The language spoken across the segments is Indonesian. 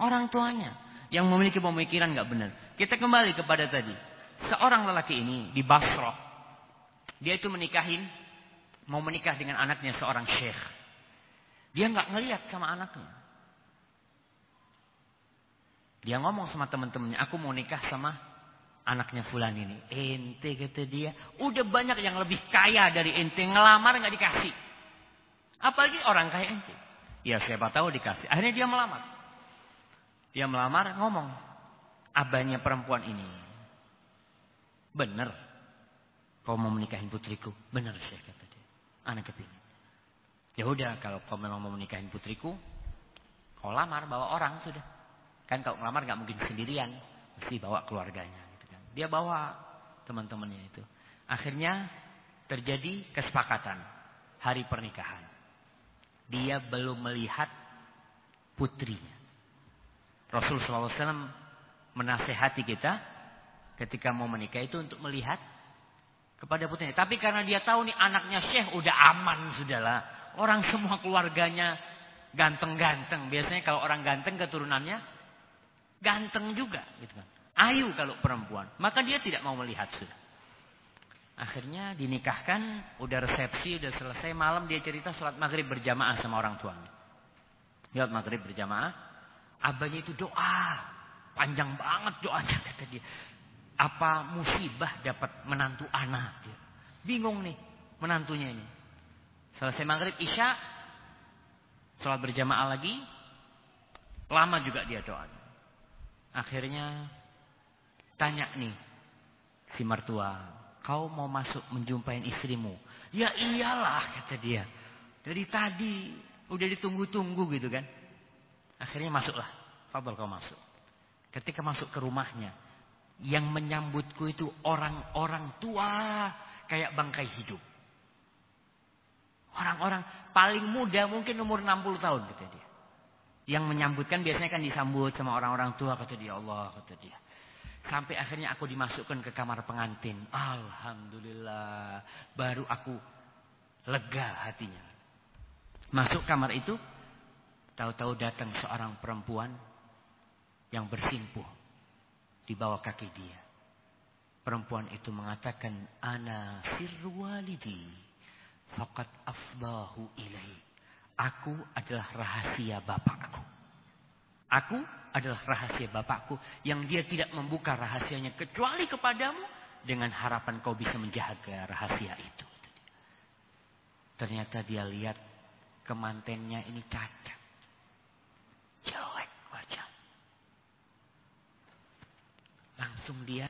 Orang tuanya yang memiliki pemikiran nggak benar. Kita kembali kepada tadi. Seorang lelaki ini di Basrah. Dia itu menikahin, mau menikah dengan anaknya seorang syekh. Dia nggak ngelihat sama anaknya. Dia ngomong sama teman-temannya, aku mau nikah sama anaknya fulan ini. Ente kata dia, udah banyak yang lebih kaya dari ente ngelamar nggak dikasih. Apalagi orang kaya ente. Ya siapa tahu dikasih. Akhirnya dia melamar. Dia melamar ngomong, abahnya perempuan ini. Bener. Kau mau menikahin putriku? Bener sih kata dia. Anak kepingin. Ya udah kalau kau memang mau menikahin putriku, kau lamar bawa orang sudah. Kan kalau ngelamar nggak mungkin sendirian, mesti bawa keluarganya. Gitu kan. Dia bawa teman-temannya itu. Akhirnya terjadi kesepakatan hari pernikahan. Dia belum melihat putrinya. Rasul SAW menasehati kita ketika mau menikah itu untuk melihat kepada putrinya. Tapi karena dia tahu nih anaknya Syekh udah aman sudahlah. Orang semua keluarganya ganteng-ganteng. Biasanya kalau orang ganteng keturunannya Ganteng juga gitu kan. Ayu kalau perempuan. Maka dia tidak mau melihat sudah. Akhirnya dinikahkan, udah resepsi, udah selesai malam dia cerita sholat maghrib berjamaah sama orang tuanya. Sholat maghrib berjamaah, abahnya itu doa, panjang banget doanya kata dia. Apa musibah dapat menantu anak? Dia. Bingung nih menantunya ini. Selesai maghrib isya, sholat berjamaah lagi, lama juga dia doanya. Akhirnya tanya nih si mertua, kau mau masuk menjumpai istrimu? Ya iyalah kata dia. Dari tadi udah ditunggu-tunggu gitu kan. Akhirnya masuklah. Fabel kau masuk. Ketika masuk ke rumahnya, yang menyambutku itu orang-orang tua kayak bangkai hidup. Orang-orang paling muda mungkin umur 60 tahun kata dia. Yang menyambutkan biasanya kan disambut sama orang-orang tua kata dia Allah kata dia. Sampai akhirnya aku dimasukkan ke kamar pengantin. Alhamdulillah. Baru aku lega hatinya. Masuk kamar itu. Tahu-tahu datang seorang perempuan. Yang bersimpuh. Di bawah kaki dia. Perempuan itu mengatakan. Ana sirwalidi. Fakat afbahu ilaih. Aku adalah rahasia bapakku. Aku adalah rahasia bapakku yang dia tidak membuka rahasianya kecuali kepadamu dengan harapan kau bisa menjaga rahasia itu. Ternyata dia lihat kemantennya ini cacat. Jelek wajah. Langsung dia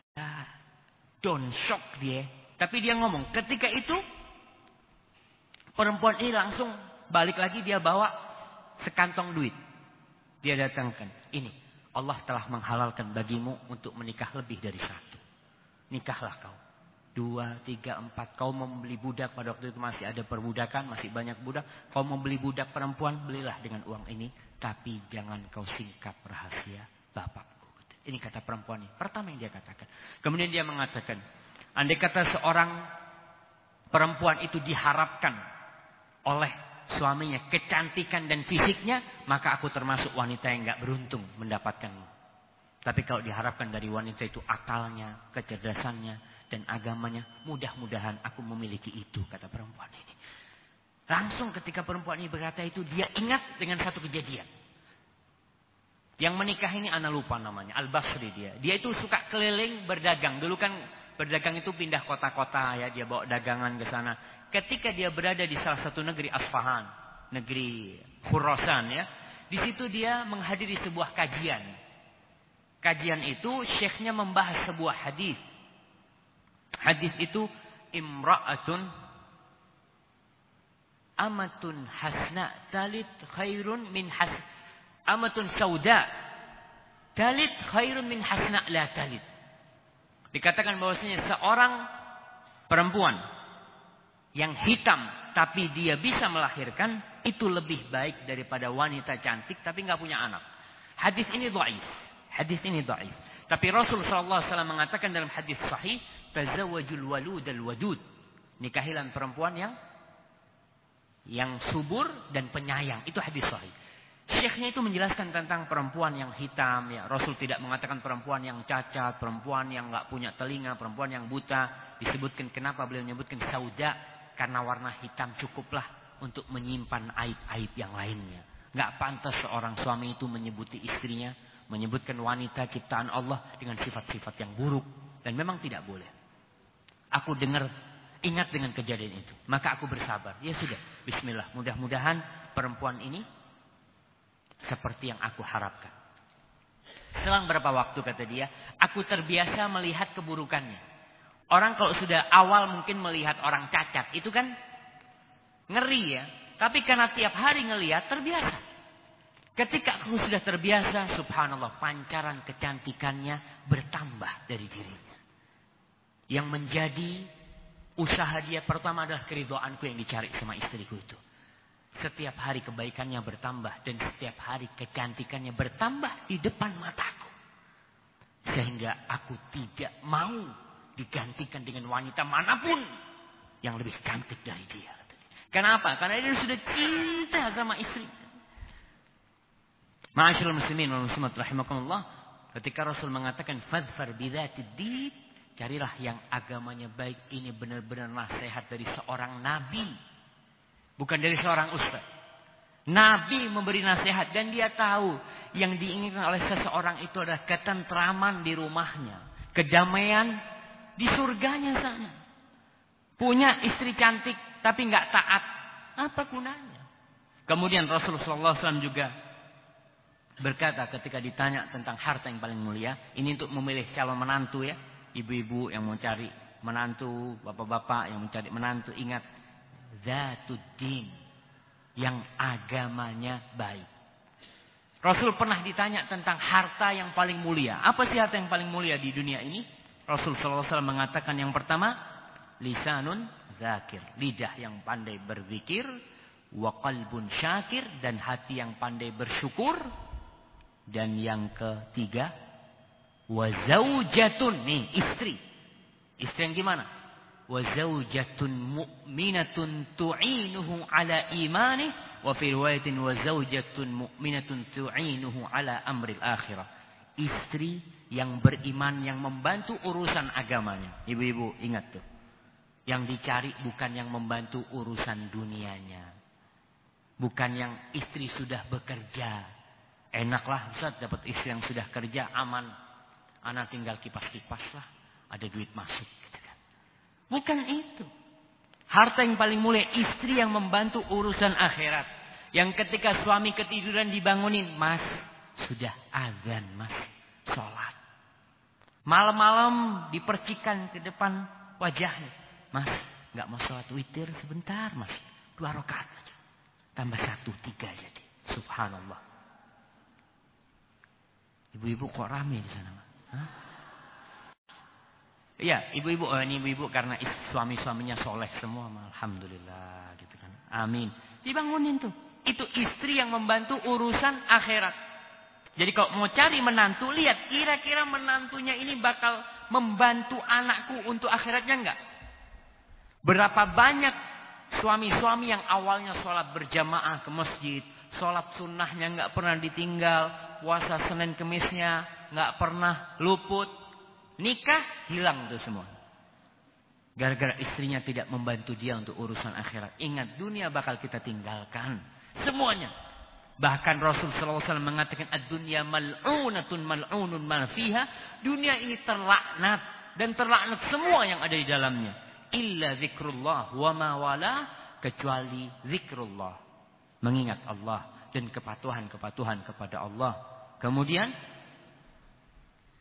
down shock dia. Tapi dia ngomong, ketika itu perempuan ini langsung balik lagi dia bawa sekantong duit. Dia datangkan. Ini. Allah telah menghalalkan bagimu untuk menikah lebih dari satu. Nikahlah kau. Dua, tiga, empat. Kau membeli budak. Pada waktu itu masih ada perbudakan. Masih banyak budak. Kau membeli budak perempuan. Belilah dengan uang ini. Tapi jangan kau singkap rahasia bapakku. Ini kata perempuan ini. Pertama yang dia katakan. Kemudian dia mengatakan. Andai kata seorang perempuan itu diharapkan oleh suaminya, kecantikan dan fisiknya, maka aku termasuk wanita yang gak beruntung mendapatkanmu. Tapi kalau diharapkan dari wanita itu akalnya, kecerdasannya, dan agamanya, mudah-mudahan aku memiliki itu, kata perempuan ini. Langsung ketika perempuan ini berkata itu, dia ingat dengan satu kejadian. Yang menikah ini anak lupa namanya, Al-Basri dia. Dia itu suka keliling berdagang. Dulu kan berdagang itu pindah kota-kota ya, dia bawa dagangan ke sana ketika dia berada di salah satu negeri Asfahan, negeri Khurasan ya, di situ dia menghadiri sebuah kajian. Kajian itu syekhnya membahas sebuah hadis. Hadis itu imra'atun amatun hasna talit khairun min has amatun sauda talit khairun min hasna la talit. Dikatakan bahwasanya seorang perempuan yang hitam tapi dia bisa melahirkan itu lebih baik daripada wanita cantik tapi nggak punya anak. Hadis ini dhaif. Hadis ini dhaif. Tapi Rasul sallallahu alaihi mengatakan dalam hadis sahih, "Tazawwajul walud al wadud." Nikahilan perempuan yang yang subur dan penyayang. Itu hadis sahih. Syekhnya itu menjelaskan tentang perempuan yang hitam. Ya, Rasul tidak mengatakan perempuan yang cacat, perempuan yang nggak punya telinga, perempuan yang buta. Disebutkan kenapa beliau menyebutkan sauda karena warna hitam cukuplah untuk menyimpan aib-aib yang lainnya. Nggak pantas seorang suami itu menyebuti istrinya, menyebutkan wanita ciptaan Allah dengan sifat-sifat yang buruk dan memang tidak boleh. Aku dengar ingat dengan kejadian itu, maka aku bersabar. Ya sudah, bismillah. Mudah-mudahan perempuan ini seperti yang aku harapkan. Selang berapa waktu kata dia, aku terbiasa melihat keburukannya. Orang kalau sudah awal mungkin melihat orang cacat, itu kan ngeri ya. Tapi karena tiap hari ngelihat terbiasa. Ketika aku sudah terbiasa, subhanallah, pancaran kecantikannya bertambah dari dirinya. Yang menjadi usaha dia pertama adalah keridoanku yang dicari sama istriku itu. Setiap hari kebaikannya bertambah dan setiap hari kecantikannya bertambah di depan mataku. Sehingga aku tidak mau digantikan dengan wanita mana pun yang lebih cantik dari dia. Kenapa? Karena dia sudah cinta sama istri. Ma'asyiral muslimin wal muslimat rahimakumullah, ketika Rasul mengatakan fadfar bidzatid din, carilah yang agamanya baik ini benar-benar nasihat dari seorang nabi Bukan dari seorang ustaz. Nabi memberi nasihat dan dia tahu yang diinginkan oleh seseorang itu adalah ketentraman di rumahnya. Kedamaian di surganya sana. Punya istri cantik tapi nggak taat. Apa gunanya? Kemudian Rasulullah SAW juga berkata ketika ditanya tentang harta yang paling mulia. Ini untuk memilih calon menantu ya. Ibu-ibu yang mau cari menantu, bapak-bapak yang mencari menantu. Ingat Zatuddin. Yang agamanya baik. Rasul pernah ditanya tentang harta yang paling mulia. Apa sih harta yang paling mulia di dunia ini? Rasul SAW mengatakan yang pertama. Lisanun zakir. Lidah yang pandai berzikir. Wa qalbun syakir. Dan hati yang pandai bersyukur. Dan yang ketiga. Wa zaujatun. Nih istri. Istri yang gimana? wa zaujatun mu'minatun tu'inuhu ala imanih wa fi riwayatin wa zaujatun mu'minatun tu'inuhu istri yang beriman yang membantu urusan agamanya. Ibu-ibu ingat tuh. Yang dicari bukan yang membantu urusan dunianya. Bukan yang istri sudah bekerja. Enaklah Ustaz dapat istri yang sudah kerja aman. Anak tinggal kipas-kipas lah ada duit masuk. Bukan itu. Harta yang paling mulia istri yang membantu urusan akhirat. Yang ketika suami ketiduran dibangunin, mas sudah azan mas, sholat. Malam-malam dipercikan ke depan wajahnya, mas nggak mau sholat witir sebentar mas, dua rakaat aja, tambah satu tiga jadi, subhanallah. Ibu-ibu kok rame di sana mas? Hah? Iya, ibu-ibu, oh ini ibu-ibu karena suami-suaminya soleh semua, alhamdulillah, gitu kan. Amin. Dibangunin tuh. Itu istri yang membantu urusan akhirat. Jadi kalau mau cari menantu, lihat kira-kira menantunya ini bakal membantu anakku untuk akhiratnya enggak? Berapa banyak suami-suami yang awalnya sholat berjamaah ke masjid, sholat sunnahnya enggak pernah ditinggal, puasa Senin Kemisnya enggak pernah luput, Nikah hilang tuh semua. Gara-gara istrinya tidak membantu dia untuk urusan akhirat. Ingat dunia bakal kita tinggalkan. Semuanya. Bahkan Rasul SAW mengatakan ad-dunya mal'unatun mal'unun mal fiha. Dunia ini terlaknat dan terlaknat semua yang ada di dalamnya. Illa zikrullah wa ma wala kecuali zikrullah. Mengingat Allah dan kepatuhan-kepatuhan kepada Allah. Kemudian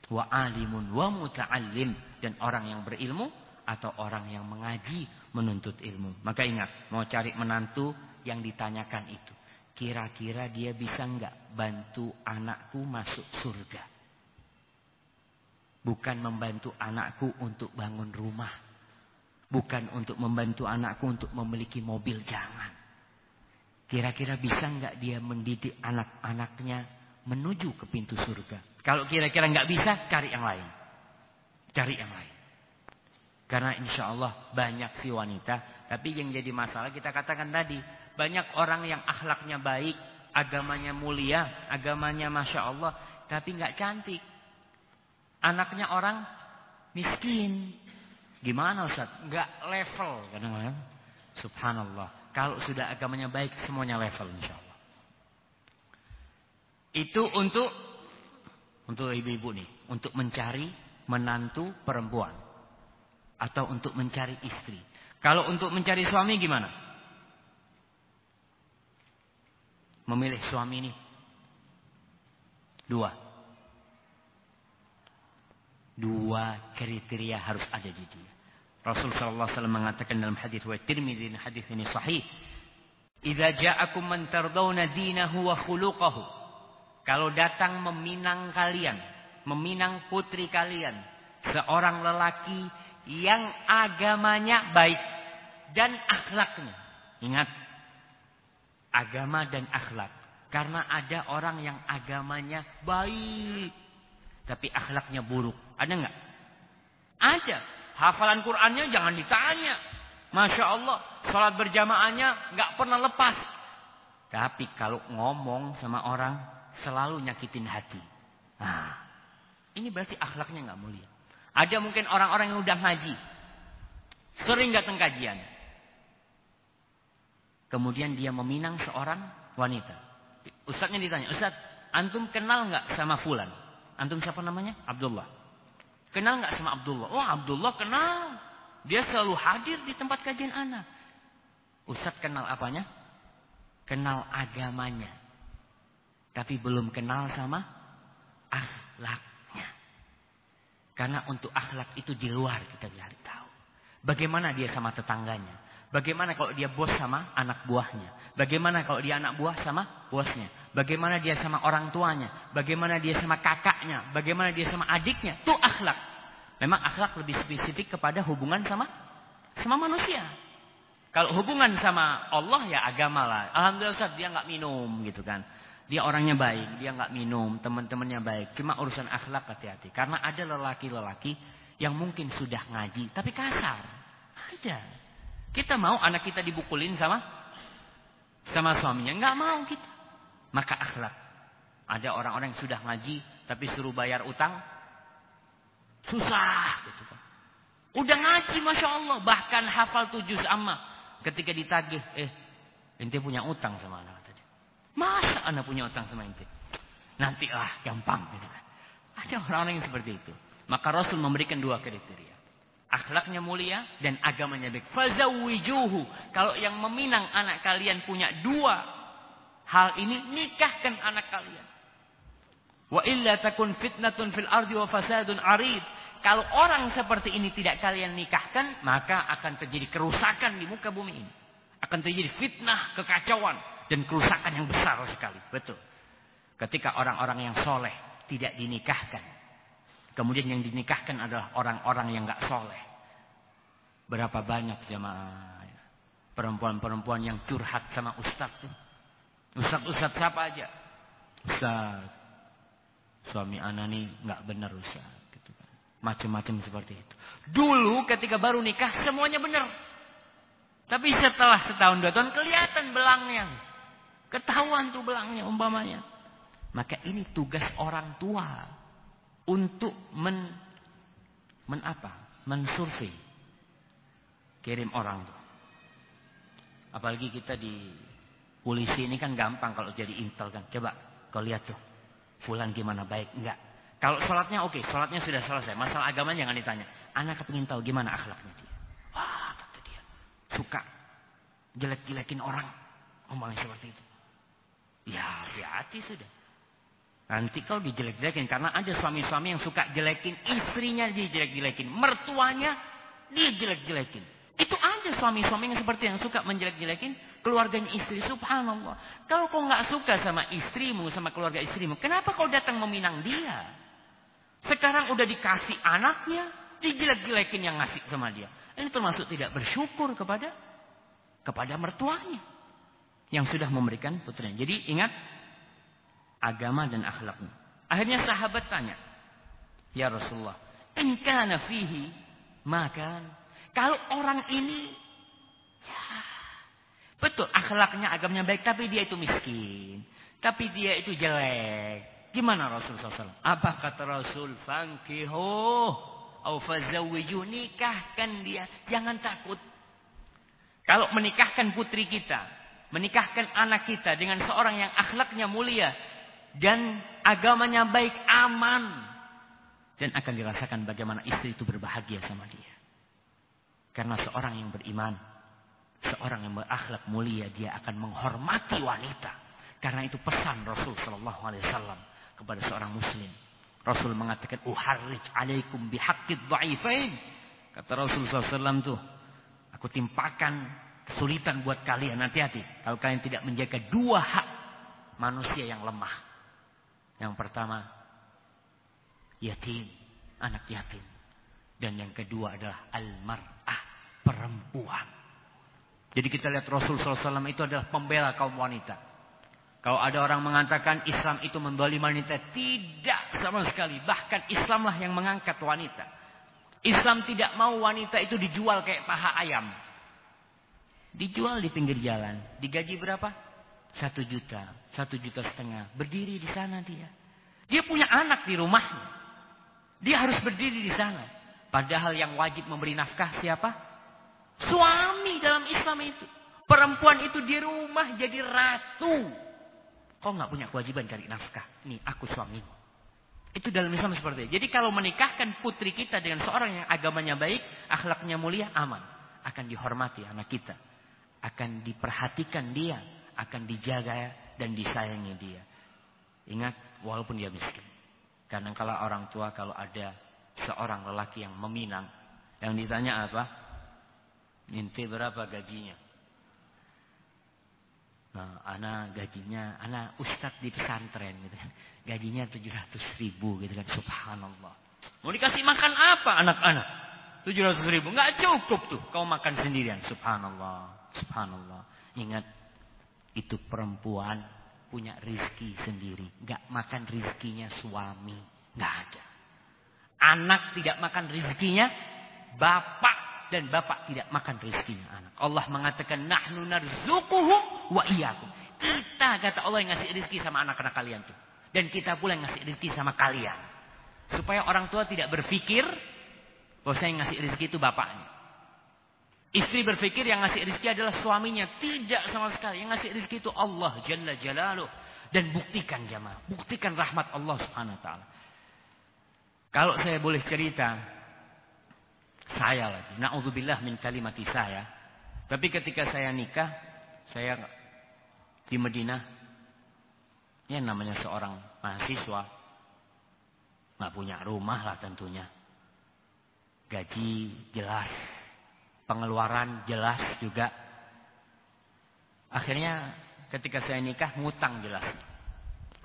wa alimun wa muta'allim dan orang yang berilmu atau orang yang mengaji menuntut ilmu. Maka ingat, mau cari menantu yang ditanyakan itu. Kira-kira dia bisa enggak bantu anakku masuk surga? Bukan membantu anakku untuk bangun rumah. Bukan untuk membantu anakku untuk memiliki mobil, jangan. Kira-kira bisa enggak dia mendidik anak-anaknya menuju ke pintu surga? Kalau kira-kira nggak bisa, cari yang lain. Cari yang lain. Karena insya Allah banyak si wanita. Tapi yang jadi masalah kita katakan tadi. Banyak orang yang akhlaknya baik. agamanya mulia, agamanya masya Allah, tapi nggak cantik. Anaknya orang miskin. Gimana Ustaz? Nggak level kadang-kadang. Subhanallah. Kalau sudah agamanya baik, semuanya level insya Allah. Itu untuk untuk ibu-ibu nih, untuk mencari menantu perempuan atau untuk mencari istri. Kalau untuk mencari suami gimana? Memilih suami ini dua. Dua kriteria harus ada di dia. Rasul sallallahu alaihi wasallam mengatakan dalam hadis wa Tirmidzi hadis ini sahih. "Idza ja'akum man tardawna dinahu wa khuluquhu." Kalau datang meminang kalian, meminang putri kalian, seorang lelaki yang agamanya baik dan akhlaknya. Ingat, agama dan akhlak. Karena ada orang yang agamanya baik, tapi akhlaknya buruk. Ada nggak? Ada. Hafalan Qurannya jangan ditanya. Masya Allah, sholat berjamaahnya nggak pernah lepas. Tapi kalau ngomong sama orang, selalu nyakitin hati. Nah, ini berarti akhlaknya nggak mulia. Ada mungkin orang-orang yang udah ngaji. Sering datang kajian. Kemudian dia meminang seorang wanita. Ustadznya ditanya, Ustadz, antum kenal nggak sama Fulan? Antum siapa namanya? Abdullah. Kenal nggak sama Abdullah? Oh Abdullah kenal. Dia selalu hadir di tempat kajian anak. Ustadz kenal apanya? Kenal agamanya. Tapi belum kenal sama akhlak. Karena untuk akhlak itu di luar kita cari tahu. Bagaimana dia sama tetangganya. Bagaimana kalau dia bos sama anak buahnya. Bagaimana kalau dia anak buah sama bosnya. Bagaimana dia sama orang tuanya. Bagaimana dia sama kakaknya. Bagaimana dia sama adiknya. Itu akhlak. Memang akhlak lebih spesifik kepada hubungan sama sama manusia. Kalau hubungan sama Allah ya agama lah. Alhamdulillah dia nggak minum gitu kan. Dia orangnya baik, dia nggak minum, teman-temannya baik. Cuma urusan akhlak hati-hati. Karena ada lelaki-lelaki yang mungkin sudah ngaji, tapi kasar. Ada. Kita mau anak kita dibukulin sama sama suaminya, nggak mau kita. Maka akhlak. Ada orang-orang yang sudah ngaji, tapi suruh bayar utang, susah gitu kan. Udah ngaji, masya Allah, bahkan hafal tujuh sama. Ketika ditagih, eh, ente punya utang sama anak. Masa anda punya utang sama ente? Nanti lah gampang. Gitu kan. Ada orang-orang yang seperti itu. Maka Rasul memberikan dua kriteria. Akhlaknya mulia dan agamanya baik. Fazawijuhu. Kalau yang meminang anak kalian punya dua hal ini, nikahkan anak kalian. Wa illa takun fitnatun fil ardi wa fasadun arid. Kalau orang seperti ini tidak kalian nikahkan, maka akan terjadi kerusakan di muka bumi ini. Akan terjadi fitnah, kekacauan dan kerusakan yang besar sekali. Betul. Ketika orang-orang yang soleh tidak dinikahkan. Kemudian yang dinikahkan adalah orang-orang yang gak soleh. Berapa banyak jemaah perempuan-perempuan yang curhat sama ustaz tuh. Ustaz-ustaz siapa aja? Ustaz, suami anak nih gak benar ustaz. Gitu kan. Macam-macam seperti itu. Dulu ketika baru nikah semuanya benar. Tapi setelah setahun dua tahun kelihatan belangnya. Ketahuan tuh belangnya umpamanya. Maka ini tugas orang tua untuk men men apa? Mensurvei. Kirim orang tuh. Apalagi kita di polisi ini kan gampang kalau jadi intel kan. Coba kau lihat tuh. Fulan gimana baik enggak? Kalau sholatnya oke, okay, sholatnya sudah selesai. Masalah agama jangan ditanya. Anak kepingin tahu gimana akhlaknya dia. Wah, kata dia. Suka jelek-jelekin orang. Omongnya seperti itu. Ya hati-hati sudah. Nanti kalau dijelek-jelekin. Karena ada suami-suami yang suka jelekin. Istrinya dijelek-jelekin. Mertuanya dijelek-jelekin. Itu ada suami-suami yang seperti yang suka menjelek-jelekin. Keluarganya istri. Subhanallah. Kalau kau nggak suka sama istrimu. Sama keluarga istrimu. Kenapa kau datang meminang dia? Sekarang udah dikasih anaknya. Dijelek-jelekin yang ngasih sama dia. Ini termasuk tidak bersyukur kepada kepada mertuanya yang sudah memberikan putranya. Jadi ingat agama dan akhlaknya. Akhirnya sahabat tanya, "Ya Rasulullah, in kana fihi maka kalau orang ini ya, Betul, akhlaknya, agamanya baik, tapi dia itu miskin. Tapi dia itu jelek. Gimana Rasul SAW? Apa kata Rasul? Fankihu. Au fazawiju. Nikahkan dia. Jangan takut. Kalau menikahkan putri kita. Menikahkan anak kita dengan seorang yang akhlaknya mulia. Dan agamanya baik, aman. Dan akan dirasakan bagaimana istri itu berbahagia sama dia. Karena seorang yang beriman Seorang yang berakhlak mulia dia akan menghormati wanita. Karena itu pesan Rasul Shallallahu Alaihi Wasallam kepada seorang Muslim. Rasul mengatakan, "Uharrij alaikum bihaqqid dha'ifain." Kata Rasul SAW tuh, aku timpakan kesulitan buat kalian. Hati-hati. Kalau kalian tidak menjaga dua hak manusia yang lemah. Yang pertama, yatim, anak yatim. Dan yang kedua adalah al-mar'ah, perempuan. Jadi kita lihat Rasul SAW itu adalah pembela kaum wanita. Kalau ada orang mengatakan Islam itu membeli wanita, tidak sama sekali. Bahkan Islamlah yang mengangkat wanita. Islam tidak mau wanita itu dijual kayak paha ayam. Dijual di pinggir jalan. Digaji berapa? Satu juta. Satu juta setengah. Berdiri di sana dia. Dia punya anak di rumahnya. Dia harus berdiri di sana. Padahal yang wajib memberi nafkah siapa? Suami dalam Islam itu. Perempuan itu di rumah jadi ratu. Kau nggak punya kewajiban cari nafkah. Nih aku suami. Itu dalam Islam seperti itu. Jadi kalau menikahkan putri kita dengan seorang yang agamanya baik, akhlaknya mulia, aman. Akan dihormati anak kita. Akan diperhatikan dia. Akan dijaga dan disayangi dia. Ingat, walaupun dia miskin. Karena kalau orang tua, kalau ada seorang lelaki yang meminang. Yang ditanya apa? Inti berapa gajinya? Nah, anak gajinya, anak ustadz di pesantren gitu kan. Gajinya 700 ribu gitu kan. Subhanallah. Mau dikasih makan apa anak-anak? 700 ribu. Nggak cukup tuh. Kau makan sendirian. Subhanallah. Subhanallah. Ingat. Itu perempuan punya rizki sendiri. Nggak makan rizkinya suami. Nggak ada. Anak tidak makan rizkinya. Bapak dan bapak tidak makan rezekinya anak. Allah mengatakan nahnu narzuquhum wa iyyakum. Kita kata Allah yang ngasih rezeki sama anak-anak kalian tuh. Dan kita pula yang ngasih rezeki sama kalian. Supaya orang tua tidak berpikir bahwa saya yang ngasih rezeki itu bapaknya. Istri berpikir yang ngasih rezeki adalah suaminya. Tidak sama sekali. Yang ngasih rezeki itu Allah Jalla Jalaluh. Dan buktikan jamaah. Buktikan rahmat Allah subhanahu wa ta'ala. Kalau saya boleh cerita saya lagi. Na'udzubillah min kalimati saya. Tapi ketika saya nikah, saya di Medina, ya namanya seorang mahasiswa, nggak punya rumah lah tentunya. Gaji jelas, pengeluaran jelas juga. Akhirnya ketika saya nikah ngutang jelas.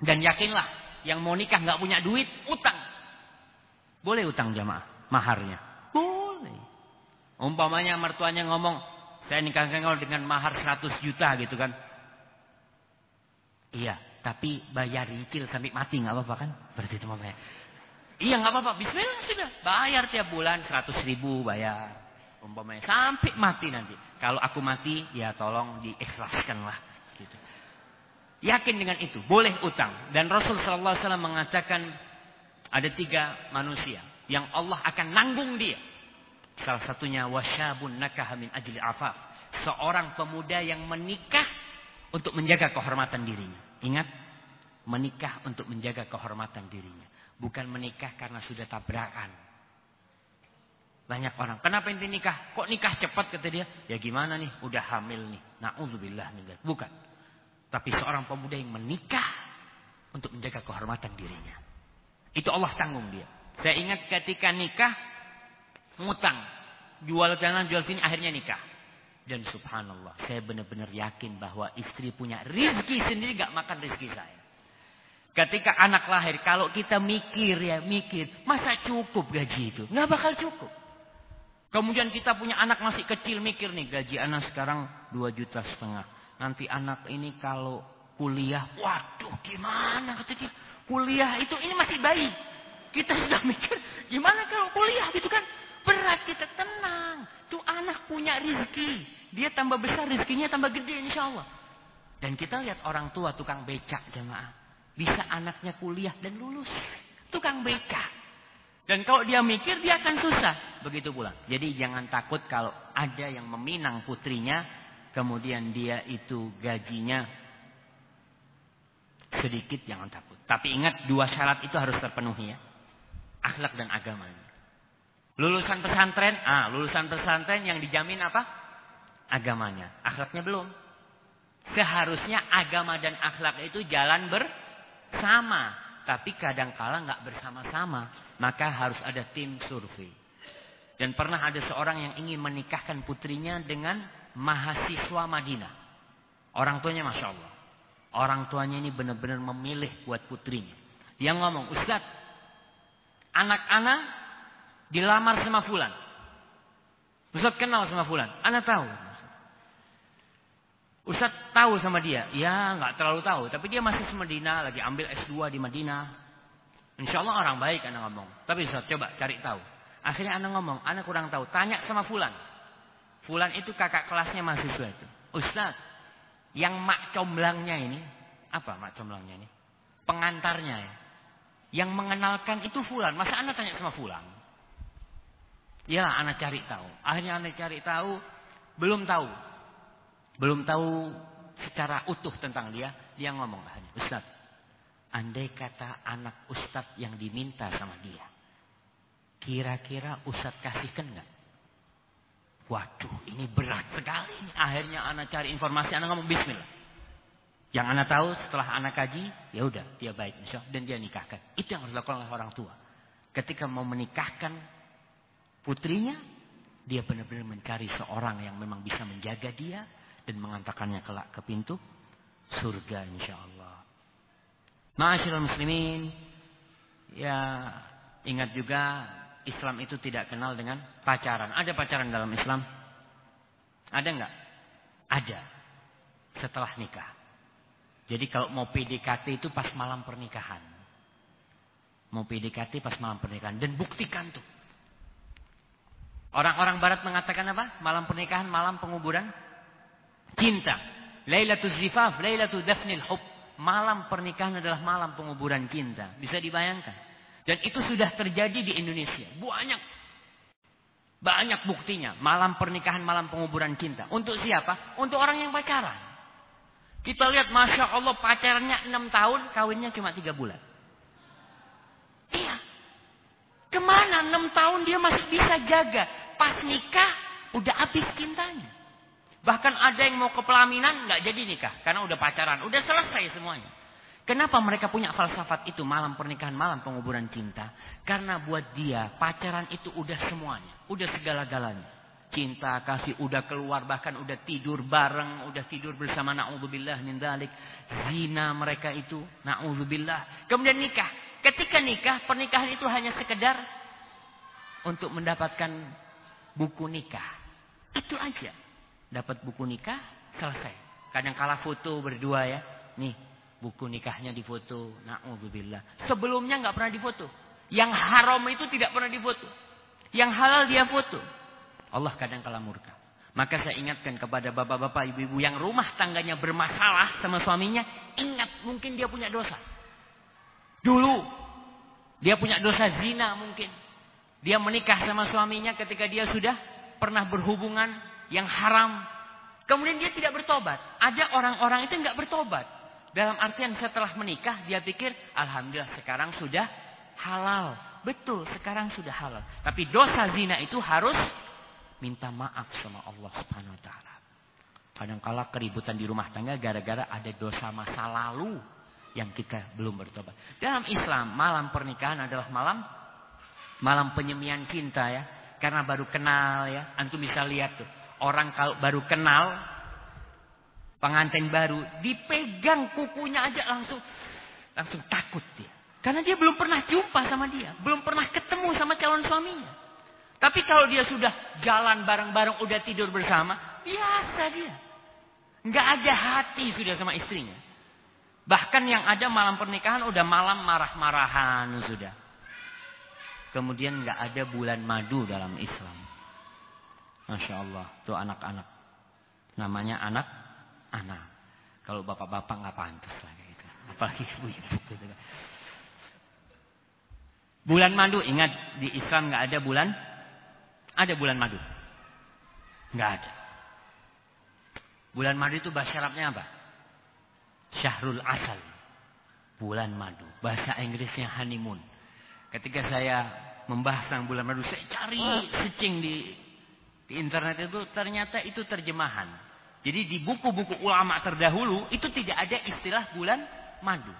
Dan yakinlah yang mau nikah nggak punya duit, utang. Boleh utang jamaah maharnya. Umpamanya mertuanya ngomong, saya kau dengan mahar 100 juta gitu kan. Iya, tapi bayar cicil sampai mati nggak apa-apa kan? Berarti itu mamanya. Iya nggak apa-apa, bismillah sudah. Bayar tiap bulan 100 ribu bayar. Umpamanya sampai mati nanti. Kalau aku mati, ya tolong diikhlaskan lah. Gitu. Yakin dengan itu, boleh utang. Dan Rasul Sallallahu Alaihi Wasallam mengatakan ada tiga manusia yang Allah akan nanggung dia Salah satunya wasyabun nakah min ajli afaf. Seorang pemuda yang menikah untuk menjaga kehormatan dirinya. Ingat, menikah untuk menjaga kehormatan dirinya. Bukan menikah karena sudah tabrakan. Banyak orang, kenapa inti nikah? Kok nikah cepat kata dia? Ya gimana nih, udah hamil nih. Na'udzubillah Bukan. Tapi seorang pemuda yang menikah untuk menjaga kehormatan dirinya. Itu Allah tanggung dia. Saya ingat ketika nikah, ngutang. Jual sana, jual sini, akhirnya nikah. Dan subhanallah, saya benar-benar yakin bahwa istri punya rizki sendiri gak makan rizki saya. Ketika anak lahir, kalau kita mikir ya, mikir, masa cukup gaji itu? Nggak bakal cukup. Kemudian kita punya anak masih kecil, mikir nih, gaji anak sekarang 2 juta setengah. Nanti anak ini kalau kuliah, waduh gimana dia. Kuliah itu, ini masih bayi. Kita sudah mikir, gimana kalau kuliah gitu kan. Berat kita tenang. Tuh anak punya rezeki. dia tambah besar rezekinya tambah gede insya Allah. Dan kita lihat orang tua tukang becak jemaah. Bisa anaknya kuliah dan lulus. Tukang becak. Dan kalau dia mikir dia akan susah. Begitu pula. Jadi jangan takut kalau ada yang meminang putrinya. Kemudian dia itu gajinya sedikit jangan takut. Tapi ingat dua syarat itu harus terpenuhi ya. Akhlak dan agamanya. Lulusan pesantren, ah lulusan pesantren yang dijamin apa? Agamanya. Akhlaknya belum. Seharusnya agama dan akhlak itu jalan bersama. Tapi kadang-kala nggak bersama-sama. Maka harus ada tim survei. Dan pernah ada seorang yang ingin menikahkan putrinya dengan mahasiswa Madinah. Orang tuanya Masya Allah. Orang tuanya ini benar-benar memilih buat putrinya. Dia ngomong, Ustaz, anak-anak dilamar sama Fulan. Ustaz kenal sama Fulan. Anak tahu. Ustaz tahu sama dia? Ya, nggak terlalu tahu. Tapi dia masih di Madinah, lagi ambil S2 di Madinah. Insya Allah orang baik anak ngomong. Tapi Ustaz coba cari tahu. Akhirnya anak ngomong, anak kurang tahu. Tanya sama Fulan. Fulan itu kakak kelasnya mahasiswa itu. Ustaz, yang mak comblangnya ini, apa mak comblangnya ini? Pengantarnya ya. Yang mengenalkan itu Fulan. Masa anak tanya sama Fulan? Ya, anak cari tahu. Akhirnya anak cari tahu, belum tahu belum tahu secara utuh tentang dia, dia ngomong, Ustaz, andai kata anak Ustaz yang diminta sama dia, kira-kira Ustaz kasihkan nggak? Waduh, ini berat sekali. Akhirnya anak cari informasi, anak ngomong Bismillah. Yang anak tahu setelah anak kaji, ya udah dia baik insya dan dia nikahkan. Itu yang harus dilakukan oleh orang tua. Ketika mau menikahkan putrinya, dia benar-benar mencari seorang yang memang bisa menjaga dia, dan mengantarkannya kelak ke pintu surga insyaallah. Ma'asyiral muslimin, ya ingat juga Islam itu tidak kenal dengan pacaran. Ada pacaran dalam Islam? Ada enggak? Ada. Setelah nikah. Jadi kalau mau PDKT itu pas malam pernikahan. Mau PDKT pas malam pernikahan. Dan buktikan tuh. Orang-orang barat mengatakan apa? Malam pernikahan, malam penguburan cinta. Lailatul zifaf, lailatul dafnil hub. Malam pernikahan adalah malam penguburan cinta. Bisa dibayangkan. Dan itu sudah terjadi di Indonesia. Banyak. Banyak buktinya. Malam pernikahan, malam penguburan cinta. Untuk siapa? Untuk orang yang pacaran. Kita lihat Masya Allah pacarannya 6 tahun, kawinnya cuma 3 bulan. Iya. Ke mana 6 tahun dia masih bisa jaga. Pas nikah, udah habis cintanya. Bahkan ada yang mau ke pelaminan nggak jadi nikah karena udah pacaran, udah selesai semuanya. Kenapa mereka punya falsafat itu malam pernikahan, malam penguburan cinta? Karena buat dia pacaran itu udah semuanya, udah segala-galanya. Cinta, kasih, udah keluar, bahkan udah tidur bareng, udah tidur bersama na'udzubillah min dalik. Zina mereka itu, na'udzubillah. Kemudian nikah. Ketika nikah, pernikahan itu hanya sekedar untuk mendapatkan buku nikah. Itu aja dapat buku nikah, selesai. Kadang kala foto berdua ya. Nih, buku nikahnya difoto. Na'udzubillah. Sebelumnya nggak pernah difoto. Yang haram itu tidak pernah difoto. Yang halal dia foto. Allah kadang kala murka. Maka saya ingatkan kepada bapak-bapak, ibu-ibu yang rumah tangganya bermasalah sama suaminya, ingat mungkin dia punya dosa. Dulu dia punya dosa zina mungkin. Dia menikah sama suaminya ketika dia sudah pernah berhubungan yang haram. Kemudian dia tidak bertobat. Ada orang-orang itu nggak bertobat. Dalam artian setelah menikah dia pikir, alhamdulillah sekarang sudah halal. Betul, sekarang sudah halal. Tapi dosa zina itu harus minta maaf sama Allah Subhanahu wa taala. Kadang-kala keributan di rumah tangga gara-gara ada dosa masa lalu yang kita belum bertobat. Dalam Islam, malam pernikahan adalah malam malam penyemian cinta ya. Karena baru kenal ya. Antum bisa lihat tuh orang kalau baru kenal pengantin baru dipegang kukunya aja langsung langsung takut dia. Karena dia belum pernah jumpa sama dia, belum pernah ketemu sama calon suaminya. Tapi kalau dia sudah jalan bareng-bareng, udah tidur bersama, biasa dia. Nggak ada hati sudah sama istrinya. Bahkan yang ada malam pernikahan udah malam marah-marahan sudah. Kemudian nggak ada bulan madu dalam Islam. Masya Allah. Tuh anak-anak. Namanya anak anak. Kalau bapak-bapak nggak pantas lah gitu. Apalagi ibu-ibu gitu kan. Bulan madu ingat di Islam nggak ada bulan ada bulan madu. Nggak ada. Bulan madu itu bahasa Arabnya apa? Syahrul Asal. Bulan madu. Bahasa Inggrisnya honeymoon. Ketika saya membahas tentang bulan madu, saya cari searching di di internet itu ternyata itu terjemahan. Jadi di buku-buku ulama terdahulu itu tidak ada istilah bulan madu.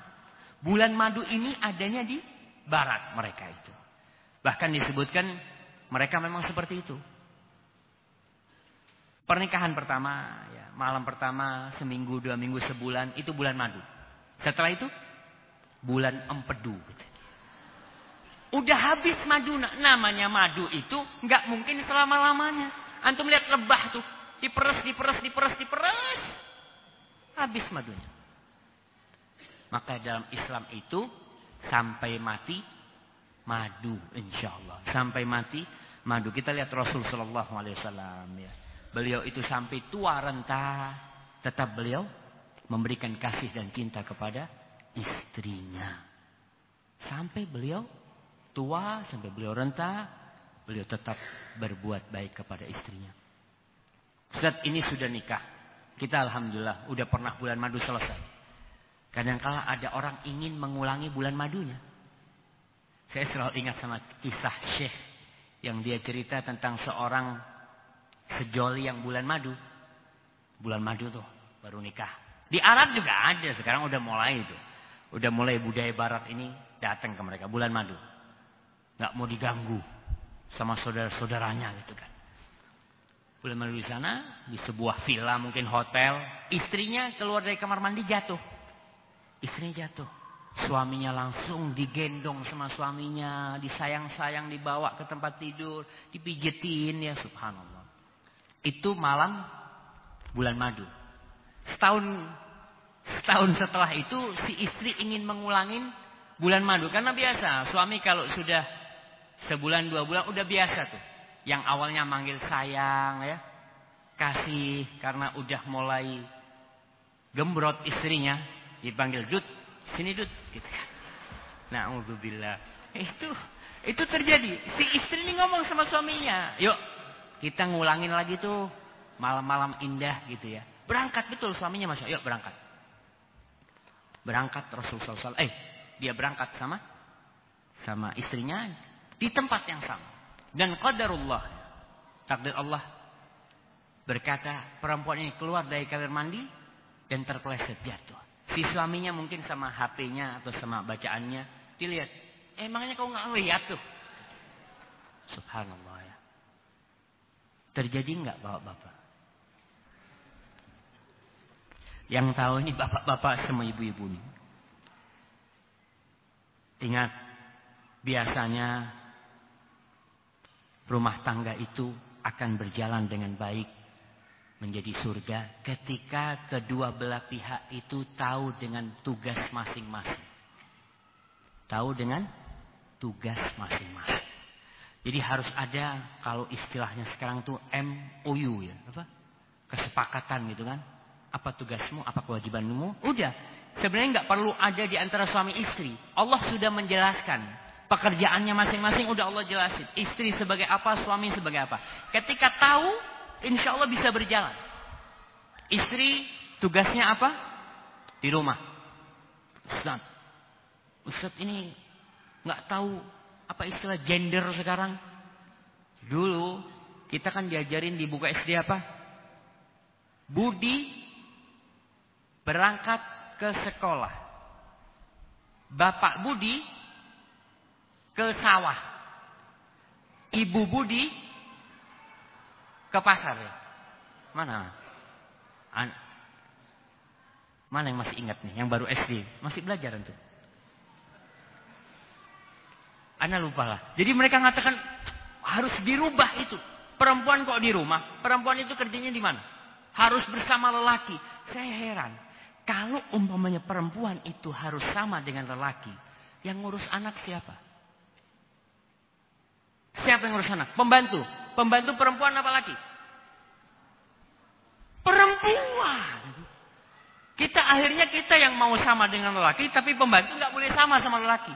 Bulan madu ini adanya di barat mereka itu. Bahkan disebutkan mereka memang seperti itu. Pernikahan pertama, ya, malam pertama, seminggu, dua minggu, sebulan, itu bulan madu. Setelah itu, bulan empedu. Udah habis madu, namanya madu itu nggak mungkin selama-lamanya. Antum lihat lebah tuh, diperes, diperes, diperes, diperes. Habis madunya. Maka dalam Islam itu, sampai mati, madu insya Allah. Sampai mati, madu. Kita lihat Rasul Shallallahu Alaihi Wasallam ya. Beliau itu sampai tua renta, tetap beliau memberikan kasih dan cinta kepada istrinya. Sampai beliau tua, sampai beliau renta, beliau tetap berbuat baik kepada istrinya. Saat ini sudah nikah. Kita alhamdulillah udah pernah bulan madu selesai. Kadangkala ada orang ingin mengulangi bulan madunya. Saya selalu ingat sama kisah Syekh yang dia cerita tentang seorang sejoli yang bulan madu. Bulan madu tuh baru nikah. Di Arab juga ada, sekarang udah mulai itu. Udah mulai budaya barat ini datang ke mereka bulan madu. Gak mau diganggu sama saudara-saudaranya gitu kan. Madu di sana, di sebuah villa mungkin hotel, istrinya keluar dari kamar mandi jatuh. Istrinya jatuh. Suaminya langsung digendong sama suaminya, disayang-sayang dibawa ke tempat tidur, dipijetin ya subhanallah. Itu malam bulan madu. Setahun setahun setelah itu si istri ingin mengulangin bulan madu karena biasa suami kalau sudah sebulan dua bulan udah biasa tuh. Yang awalnya manggil sayang ya, kasih karena udah mulai gembrot istrinya dipanggil dut Sini dud. Gitu kan. Na'udzubillah. Itu itu terjadi. Si istri ini ngomong sama suaminya. Yuk kita ngulangin lagi tuh malam-malam indah gitu ya. Berangkat betul suaminya masuk. Yuk berangkat. Berangkat Rasulullah SAW. Eh dia berangkat sama sama istrinya di tempat yang sama. Dan qadarullah. Takdir Allah berkata perempuan ini keluar dari kamar mandi dan terpeleset jatuh. Si suaminya mungkin sama HP-nya atau sama bacaannya. Dilihat. Emangnya kau nggak ngeliat tuh? Subhanallah ya. Terjadi nggak bapak-bapak? Yang tahu ini bapak-bapak sama ibu-ibu ini. Ingat, biasanya rumah tangga itu akan berjalan dengan baik menjadi surga ketika kedua belah pihak itu tahu dengan tugas masing-masing. Tahu dengan tugas masing-masing. Jadi harus ada kalau istilahnya sekarang tuh MOU ya, apa? Kesepakatan gitu kan. Apa tugasmu, apa kewajibanmu? Udah. Sebenarnya nggak perlu ada di antara suami istri. Allah sudah menjelaskan pekerjaannya masing-masing udah Allah jelasin. Istri sebagai apa, suami sebagai apa. Ketika tahu insya Allah bisa berjalan. Istri tugasnya apa? Di rumah. Ustaz, Ustaz ini nggak tahu apa istilah gender sekarang. Dulu kita kan diajarin di buka SD apa? Budi berangkat ke sekolah. Bapak Budi ke sawah. Ibu Budi ke pasar. Mana? An Mana yang masih ingat nih, yang baru SD, masih belajar tuh. Anda lupa lah. Jadi mereka mengatakan harus dirubah itu. Perempuan kok di rumah? Perempuan itu kerjanya di mana? Harus bersama lelaki. Saya heran. Kalau umpamanya perempuan itu harus sama dengan lelaki, yang ngurus anak siapa? Siapa yang ngurus anak? Pembantu. Pembantu perempuan apa laki? Perempuan. Kita akhirnya kita yang mau sama dengan lelaki, tapi pembantu nggak boleh sama sama lelaki.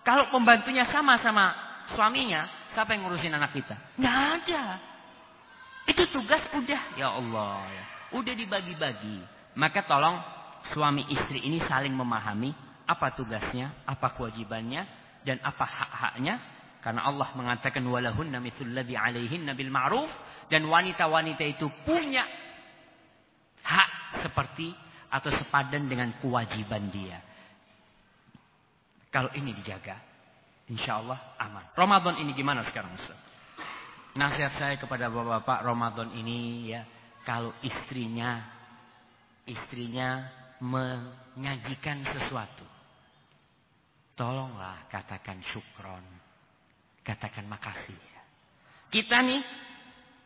Kalau pembantunya sama sama suaminya, siapa yang ngurusin anak kita? Nggak ada. Itu tugas udah, ya Allah. Ya. Udah dibagi-bagi. Maka tolong suami istri ini saling memahami apa tugasnya, apa kewajibannya, dan apa hak-haknya. Karena Allah mengatakan walahunna mithul ladzi alaihinna bil ma'ruf dan wanita-wanita itu punya hak seperti atau sepadan dengan kewajiban dia. Kalau ini dijaga, insya Allah aman. Ramadan ini gimana sekarang Ustaz? Nasihat saya kepada bapak-bapak Ramadan ini ya, kalau istrinya istrinya menyajikan sesuatu. Tolonglah katakan syukron. Katakan makasih. Kita nih,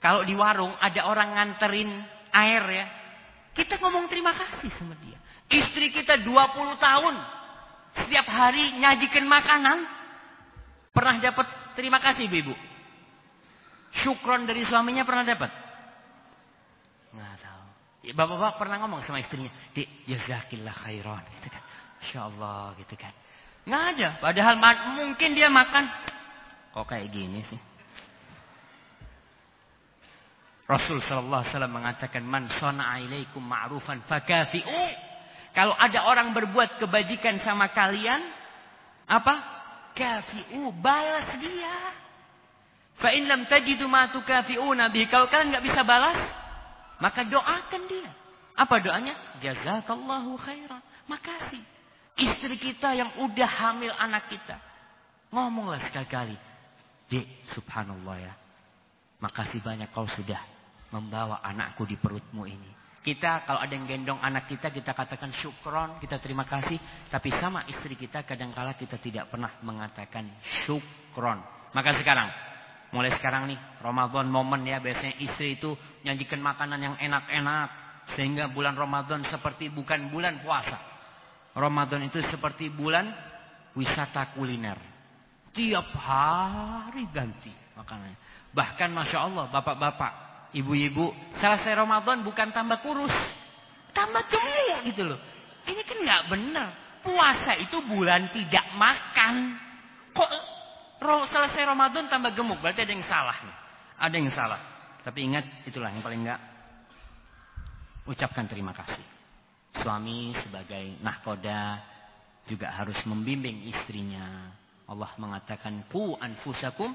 kalau di warung ada orang nganterin air ya. Kita ngomong terima kasih sama dia. Istri kita 20 tahun. Setiap hari nyajikan makanan. Pernah dapat terima kasih ibu? Syukron dari suaminya pernah dapat? Nggak tahu. Ya, bapak-bapak pernah ngomong sama istrinya. Dik, jazakillah khairan. Gitu kan. Insya Allah gitu kan. Nggak ada. Padahal mungkin dia makan. Kok kayak gini sih? Rasul sallallahu alaihi wasallam mengatakan man sana'a ilaikum ma'rufan fakafi'u. Kalau ada orang berbuat kebajikan sama kalian, apa? Kafi'u, balas dia. Fa in lam tajidu ma tukafi'una bihi. Kalau kalian nggak bisa balas, maka doakan dia. Apa doanya? Jazakallahu khairan. Makasih. Istri kita yang udah hamil anak kita. Ngomonglah sekali-kali. Dek, subhanallah ya. Makasih banyak kau sudah membawa anakku di perutmu ini. Kita kalau ada yang gendong anak kita, kita katakan syukron, kita terima kasih. Tapi sama istri kita kadangkala kita tidak pernah mengatakan syukron. Maka sekarang, mulai sekarang nih, Ramadan momen ya, biasanya istri itu nyajikan makanan yang enak-enak. Sehingga bulan Ramadan seperti bukan bulan puasa. Ramadan itu seperti bulan wisata kuliner. Tiap hari ganti makanannya. Bahkan Masya Allah, bapak-bapak, ibu-ibu, selesai Ramadan bukan tambah kurus. Tambah gemuk gitu loh. Ini kan nggak benar. Puasa itu bulan tidak makan. Kok selesai Ramadan tambah gemuk? Berarti ada yang salah nih. Ada yang salah. Tapi ingat, itulah yang paling enggak. Ucapkan terima kasih. Suami sebagai nahkoda juga harus membimbing istrinya. Allah mengatakan ku anfusakum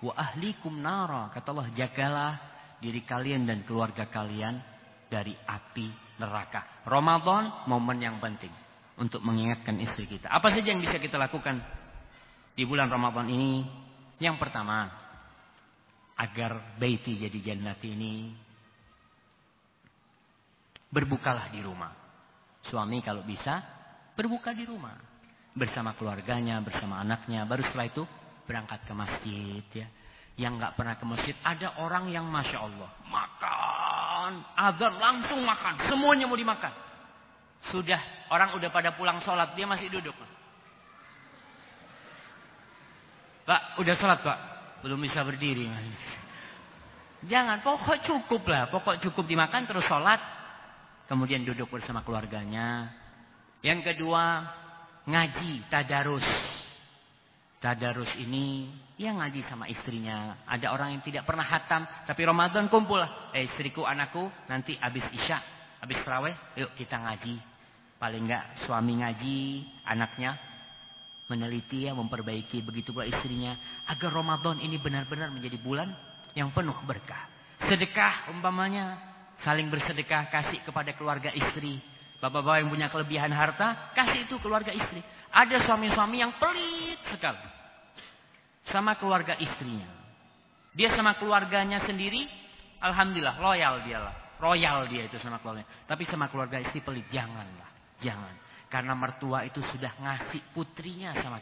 wa ahlikum nara. Kata Allah jagalah diri kalian dan keluarga kalian dari api neraka. Ramadan momen yang penting untuk mengingatkan istri kita. Apa saja yang bisa kita lakukan di bulan Ramadan ini? Yang pertama, agar baiti jadi jannati ini berbukalah di rumah. Suami kalau bisa berbuka di rumah. Bersama keluarganya, bersama anaknya. Baru setelah itu berangkat ke masjid. ya. Yang nggak pernah ke masjid. Ada orang yang Masya Allah. Makan. Azan langsung makan. Semuanya mau dimakan. Sudah orang udah pada pulang sholat. Dia masih duduk. Pak, udah sholat pak? Belum bisa berdiri. Jangan, pokok cukup lah. Pokok cukup dimakan terus sholat kemudian duduk bersama keluarganya. Yang kedua, ngaji, tadarus. Tadarus ini, ya ngaji sama istrinya. Ada orang yang tidak pernah hatam, tapi Ramadan kumpul. Eh istriku, anakku, nanti habis isya, habis terawih, yuk kita ngaji. Paling enggak suami ngaji, anaknya meneliti ya, memperbaiki. Begitu pula istrinya. Agar Ramadan ini benar-benar menjadi bulan yang penuh berkah. Sedekah umpamanya Saling bersedekah, kasih kepada keluarga istri. Bapak-bapak yang punya kelebihan harta, kasih itu keluarga istri. Ada suami-suami yang pelit sekali. Sama keluarga istrinya. Dia sama keluarganya sendiri, Alhamdulillah, loyal dia lah. Royal dia itu sama keluarganya. Tapi sama keluarga istri pelit, janganlah. Jangan. Karena mertua itu sudah ngasih putrinya sama kita.